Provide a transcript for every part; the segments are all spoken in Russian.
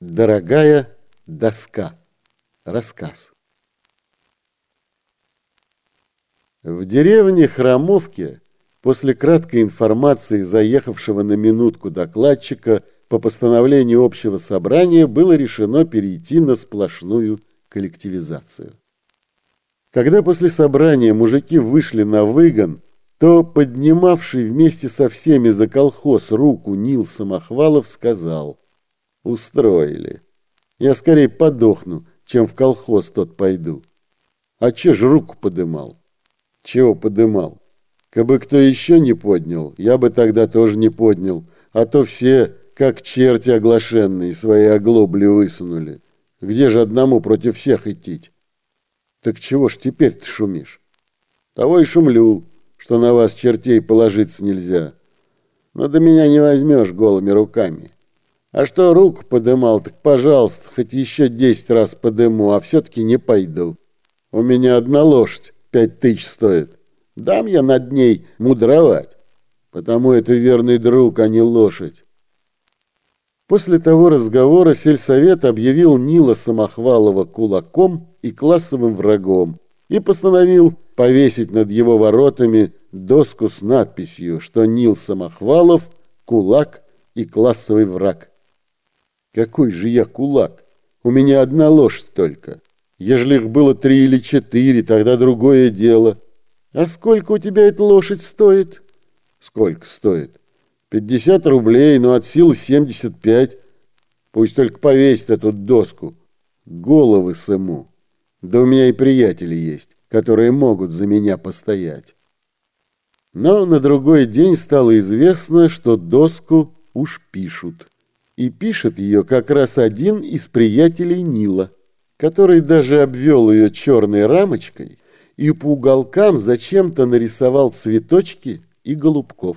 Дорогая доска. Рассказ. В деревне Храмовке после краткой информации заехавшего на минутку докладчика по постановлению общего собрания было решено перейти на сплошную коллективизацию. Когда после собрания мужики вышли на выгон, то поднимавший вместе со всеми за колхоз руку Нил Самохвалов сказал – Устроили. Я скорее подохну, чем в колхоз тот пойду. А че ж руку подымал? Чего подымал? Кабы кто еще не поднял, я бы тогда тоже не поднял, а то все, как черти оглашенные, свои оглобли высунули. Где же одному против всех идти? Так чего ж теперь ты шумишь? Того и шумлю, что на вас чертей положиться нельзя. Но до меня не возьмешь голыми руками. А что руку подымал, так, пожалуйста, хоть еще десять раз подыму, а все-таки не пойду. У меня одна лошадь пять тысяч стоит. Дам я над ней мудровать, потому это верный друг, а не лошадь. После того разговора сельсовет объявил Нила Самохвалова кулаком и классовым врагом и постановил повесить над его воротами доску с надписью, что Нил Самохвалов – кулак и классовый враг. Какой же я кулак? У меня одна лошадь только. Ежели их было три или четыре, тогда другое дело. А сколько у тебя эта лошадь стоит? Сколько стоит? Пятьдесят рублей, но от силы семьдесят пять. Пусть только повесит эту доску. Головы сыму. Да у меня и приятели есть, которые могут за меня постоять. Но на другой день стало известно, что доску уж пишут. И пишет ее как раз один из приятелей Нила, который даже обвел ее черной рамочкой и по уголкам зачем-то нарисовал цветочки и голубков.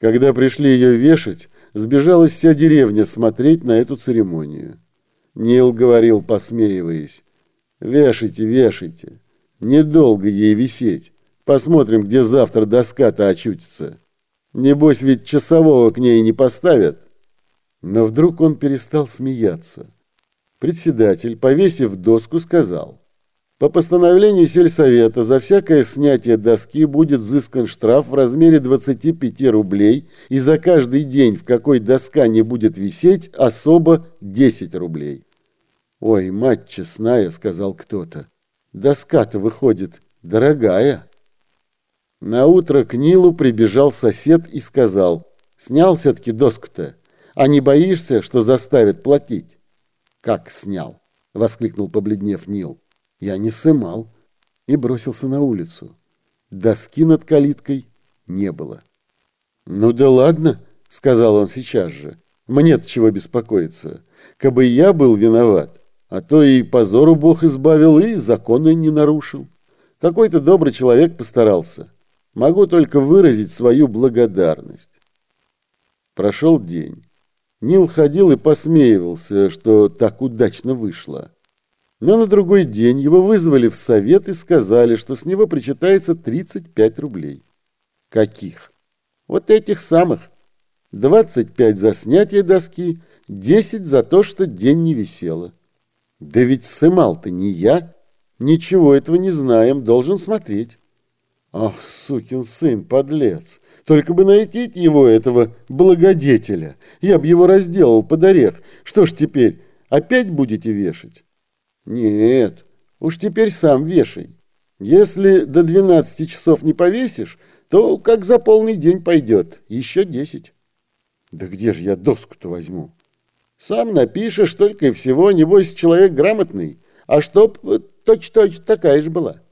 Когда пришли ее вешать, сбежалась вся деревня смотреть на эту церемонию. Нил говорил, посмеиваясь, «Вешайте, вешайте, недолго ей висеть, посмотрим, где завтра доска-то очутится. Небось ведь часового к ней не поставят». Но вдруг он перестал смеяться. Председатель, повесив доску, сказал, «По постановлению сельсовета за всякое снятие доски будет взыскан штраф в размере 25 рублей и за каждый день, в какой доска не будет висеть, особо 10 рублей». «Ой, мать честная», — сказал кто-то, «доска-то выходит дорогая». На утро к Нилу прибежал сосед и сказал, «Снял все-таки доску-то?» А не боишься, что заставят платить? Как снял? Воскликнул, побледнев Нил. Я не сымал. И бросился на улицу. Доски над калиткой не было. Ну да ладно, сказал он сейчас же. Мне-то чего беспокоиться. Кабы я был виноват, а то и позору Бог избавил, и законы не нарушил. Какой-то добрый человек постарался. Могу только выразить свою благодарность. Прошел день. Нил ходил и посмеивался, что так удачно вышло. Но на другой день его вызвали в совет и сказали, что с него причитается 35 рублей. Каких? Вот этих самых. 25 за снятие доски, 10 за то, что день не висело. Да ведь сымал-то не я. Ничего этого не знаем, должен смотреть. Ах, сукин сын, подлец! Только бы найти его, этого благодетеля. Я б его разделал под орех. Что ж теперь, опять будете вешать? Нет, уж теперь сам вешай. Если до 12 часов не повесишь, то как за полный день пойдет, еще 10. Да где же я доску-то возьму? Сам напишешь только и всего, небось, человек грамотный. А чтоб точь-точь такая же была.